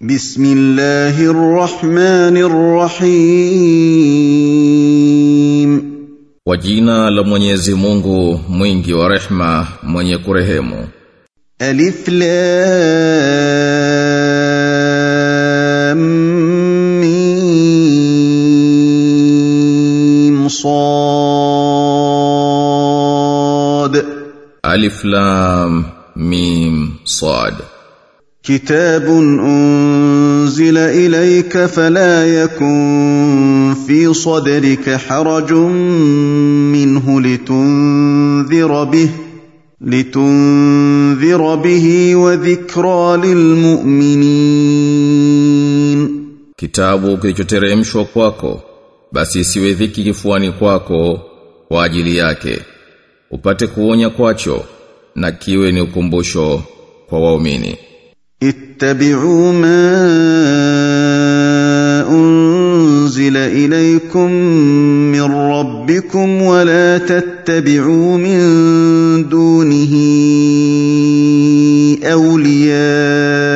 بسم الله الرحمن الرحيم Kwa jina la Mwenyezi Mungu mwingi wa rehma mwenye kurehemu ألف لام ميم صاد Alif Lam Mim Sad كتاب أنزل إليك فلا يكن في صدرك حرج منه لتنذر به لتنذر به وذكرى للمؤمنين Kitabu kilichoteremshwa kwako basi isiwe dhiki kifuani kwako kwa ajili yake upate kuonya kwacho na kiwe ni ukumbusho kwa waumini اتبعوا ما أنزل إليكم من ربكم ولا تتبعوا من دونه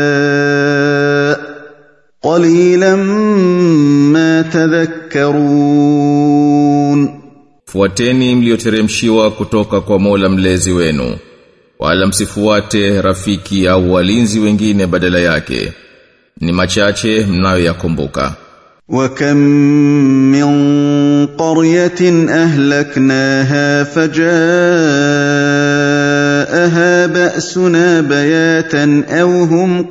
أولياء قليلا ما تذكرون Fuateni mlioteremshiwa kutoka kwa Mola mlezi wenu wala msifuate rafiki au walinzi wengine badala yake ni machache mnayoyakumbuka وكم من قرية أهلكناها فجاءها بأسنا بياتا أو هم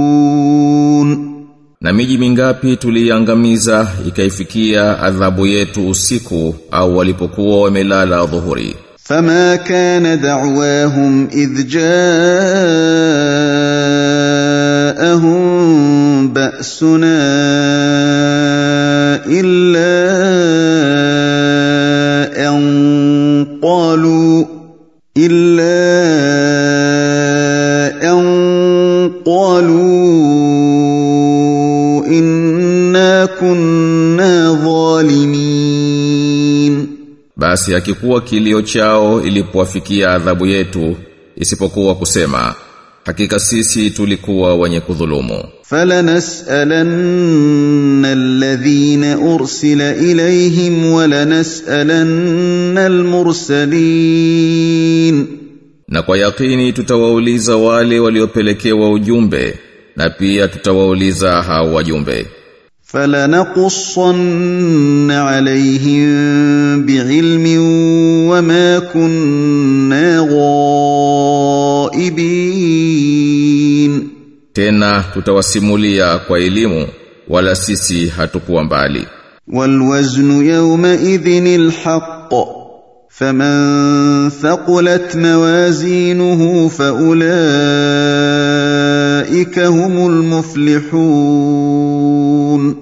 قائلون na miji mingapi tuliangamiza ikaifikia adhabu yetu usiku au walipokuwa wamelala dhuhuri فما كان دعواهم اذ جاءهم باسنا الا ان قالوا الا ان قالوا basi akikuwa kilio chao ilipowafikia adhabu yetu isipokuwa kusema hakika sisi tulikuwa wenye kudhulumu. Falanas'alanna alladhina ursila ilayhim walanas'alanna almursalin. Na kwa yakini tutawauliza wale waliopelekewa ujumbe na pia tutawauliza hao wajumbe. فلنقصن عليهم بعلم وما كنا غائبين. Tena tutawasimulia kwa elimu wala sisi hatukuwa mbali. والوزن يومئذ الحق. فمن ثقلت موازينه فأولئك هم المفلحون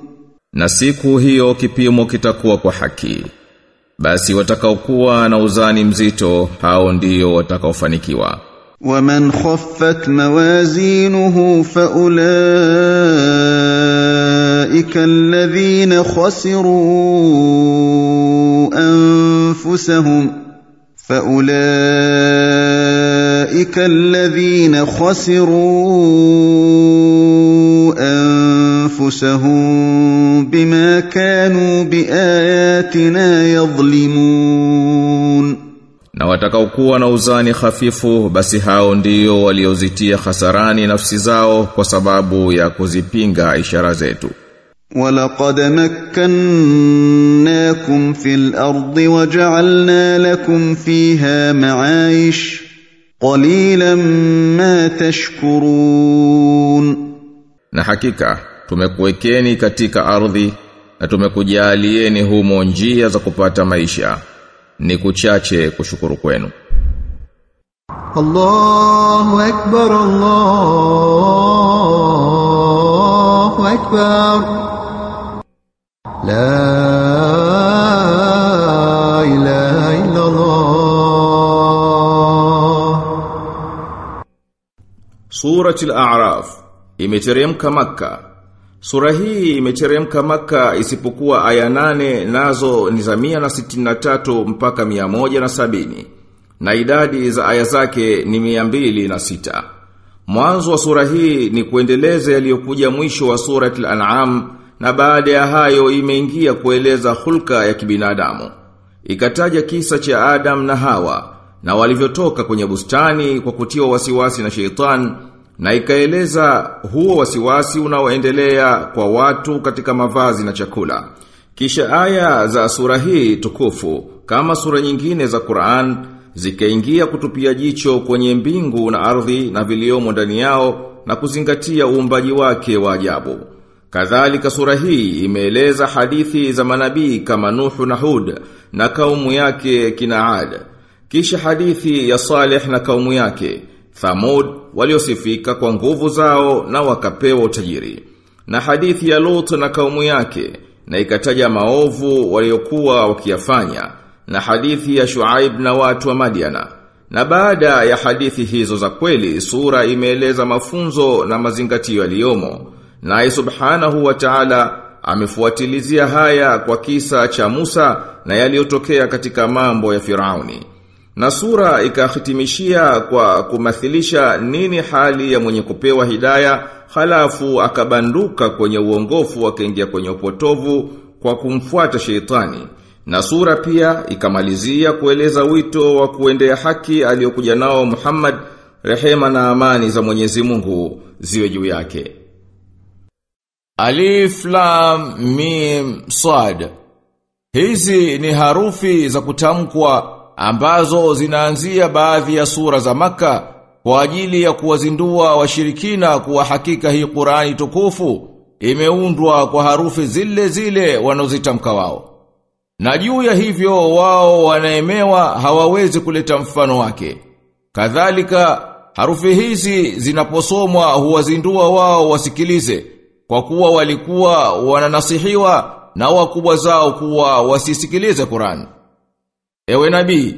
na siku hiyo kipimo kitakuwa kwa haki basi watakaokuwa na uzani mzito hao ndio watakaofanikiwa ومن خفت موازينه فأولئك الذين خسروا أنفسهم فأولئك الذين خسروا أنفسهم بما كانوا بآياتنا يظلمون na watakaokuwa na uzani hafifu basi hao ndio waliozitia hasarani nafsi zao kwa sababu ya kuzipinga ishara zetu ولقد مكناكم في الأرض وجعلنا لكم فيها معايش qalilan ma tashkurun. Na hakika tumekuwekeni katika ardhi na tumekujaalieni humo njia za kupata maisha. Ni kuchache kushukuru kwenu. Allahu akbar Allahu akbar. La Surati al-A'raf imeteremka maka Sura hii imeteremka maka isipokuwa aya nane nazo ni za 163 mpaka 170 na idadi za aya zake ni 206. Mwanzo wa sura hii ni kuendeleza yaliyokuja mwisho wa surat al-An'am na baada ya hayo imeingia kueleza hulka ya kibinadamu. Ikataja kisa cha Adam na Hawa na walivyotoka kwenye bustani kwa kutiwa wasiwasi na sheitan na ikaeleza huo wasiwasi unaoendelea kwa watu katika mavazi na chakula. Kisha aya za sura hii tukufu kama sura nyingine za Qur'an zikaingia kutupia jicho kwenye mbingu na ardhi na viliomo ndani yao na kuzingatia uumbaji wake wa ajabu. Kadhalika sura hii imeeleza hadithi za manabii kama Nuhu na Hud na kaumu yake kina Ad. Kisha hadithi ya Saleh na kaumu yake, Thamud waliosifika kwa nguvu zao na wakapewa utajiri. Na hadithi ya Lut na kaumu yake na ikataja maovu waliokuwa wakiyafanya na hadithi ya Shuaib na watu wa Madiana. Na baada ya hadithi hizo za kweli, sura imeeleza mafunzo na mazingatio yaliyomo. Naye subhanahu wa ta'ala amefuatilizia haya kwa kisa cha Musa na yaliyotokea katika mambo ya Firauni. Na sura ikahitimishia kwa kumathilisha nini hali ya mwenye kupewa hidaya halafu akabanduka kwenye uongofu akaingia kwenye upotovu kwa kumfuata sheitani. Na sura pia ikamalizia kueleza wito wa kuendea haki aliyokuja nao Muhammad rehema na amani za Mwenyezi Mungu ziwe juu yake. Alif Lam Mim Sad Hizi ni harufi za kutamkwa ambazo zinaanzia baadhi ya sura za maka kwa ajili ya kuwazindua washirikina kuwa hakika hii Qur'ani tukufu imeundwa kwa harufi zile zile wanazozitamka wao. Na juu ya hivyo wao wanaemewa hawawezi kuleta mfano wake. Kadhalika harufi hizi zinaposomwa huwazindua wao wasikilize kwa kuwa walikuwa wananasihiwa na wakubwa zao kuwa wasisikilize Qur'an. Ewe nabii,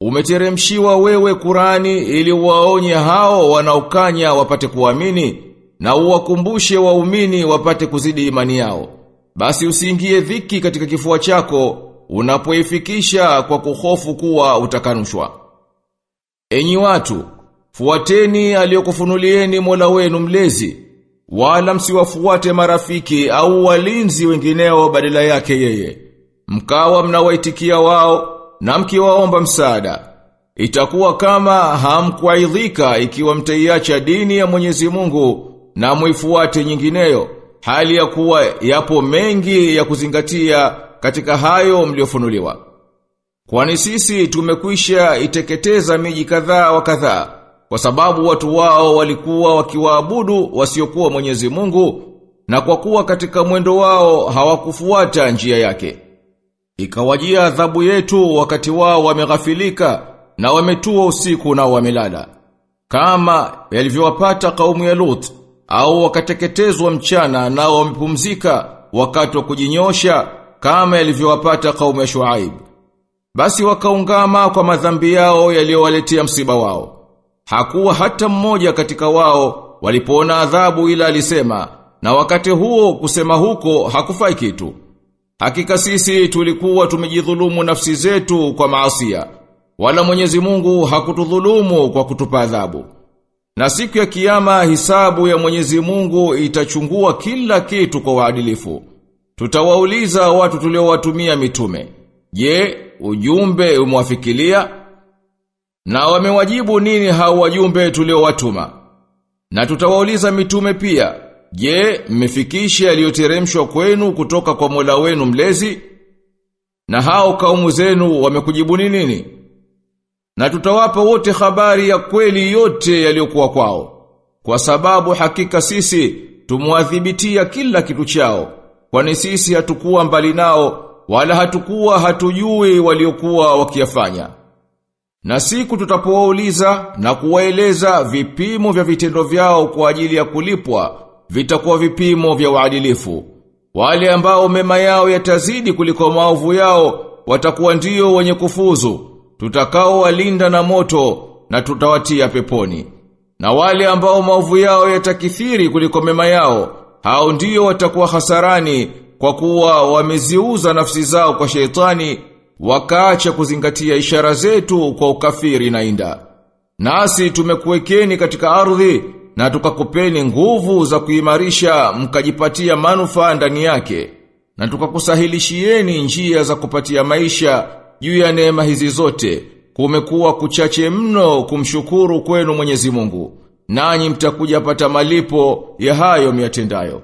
umeteremshiwa wewe Kurani ili waonye hao wanaokanya wapate kuamini na uwakumbushe waumini wapate kuzidi imani yao. Basi usiingie dhiki katika kifua chako unapoifikisha kwa kuhofu kuwa utakanushwa. Enyi watu, fuateni aliyokufunulieni Mola wenu mlezi, wala msiwafuate marafiki au walinzi wengineo badala yake yeye. Mkawa mnawaitikia wao na mkiwaomba msaada. Itakuwa kama hamkuaidhika ikiwa mtaiacha dini ya Mwenyezi Mungu na muifuate nyingineyo, hali ya kuwa yapo mengi ya kuzingatia katika hayo mliofunuliwa. Kwani sisi tumekwisha iteketeza miji kadhaa wa kadhaa kwa sababu watu wao walikuwa wakiwaabudu wasiokuwa Mwenyezi Mungu na kwa kuwa katika mwendo wao hawakufuata njia yake. Ikawajia adhabu yetu wakati wao wameghafilika na wametua usiku na wamelala. Kama yalivyowapata kaumu ya Lut au wakateketezwa mchana nao wamepumzika wakati wa kujinyosha kama yalivyowapata kaumu ya Shuaib. Basi wakaungama kwa madhambi yao yaliyowaletea msiba wao. Hakuwa hata mmoja katika wao walipoona adhabu ila alisema na wakati huo kusema huko hakufai kitu. Hakika sisi tulikuwa tumejidhulumu nafsi zetu kwa maasia. Wala Mwenyezi Mungu hakutudhulumu kwa kutupa adhabu. Na siku ya kiyama hisabu ya Mwenyezi Mungu itachungua kila kitu kwa uadilifu. Tutawauliza watu tuliowatumia mitume. Je, ujumbe umwafikilia? Na wamewajibu nini hao wajumbe tuliowatuma? Na tutawauliza mitume pia. Je, mmefikisha yaliyoteremshwa kwenu kutoka kwa Mola wenu mlezi? Na hao kaumu zenu wamekujibu nini? Na tutawapa wote habari ya kweli yote yaliyokuwa kwao. Kwa sababu hakika sisi tumwadhibitia kila kitu chao. Kwani sisi hatukuwa mbali nao wala hatukuwa hatujui waliokuwa wakiyafanya. Na siku tutapowauliza na kuwaeleza vipimo vya vitendo vyao kwa ajili ya kulipwa, vitakuwa vipimo vya uadilifu. Wale ambao mema yao yatazidi kuliko maovu yao, watakuwa ndio wenye kufuzu. Tutakao walinda na moto na tutawatia peponi. Na wale ambao maovu yao yatakithiri kuliko mema yao, hao ndio watakuwa hasarani kwa kuwa wameziuza nafsi zao kwa sheitani wakaacha kuzingatia ishara zetu kwa ukafiri na inda. Nasi tumekuwekeni katika ardhi na tukakupeni nguvu za kuimarisha mkajipatia manufaa ndani yake na tukakusahilishieni njia za kupatia maisha juu ya neema hizi zote kumekuwa kuchache mno kumshukuru kwenu Mwenyezi Mungu nanyi mtakuja pata malipo ya hayo miatendayo